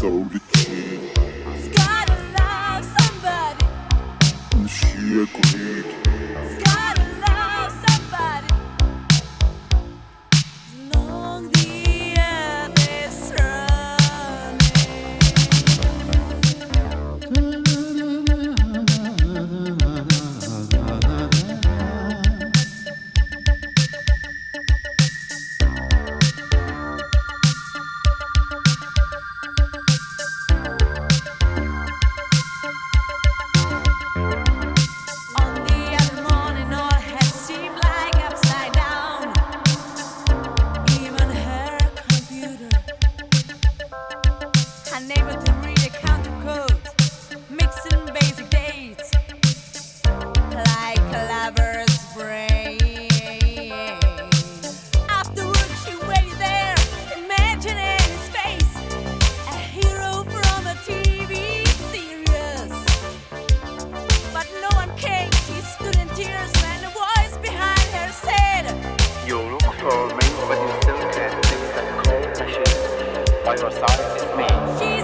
soul to kid. He's gotta love somebody. She agreed. by your side is me.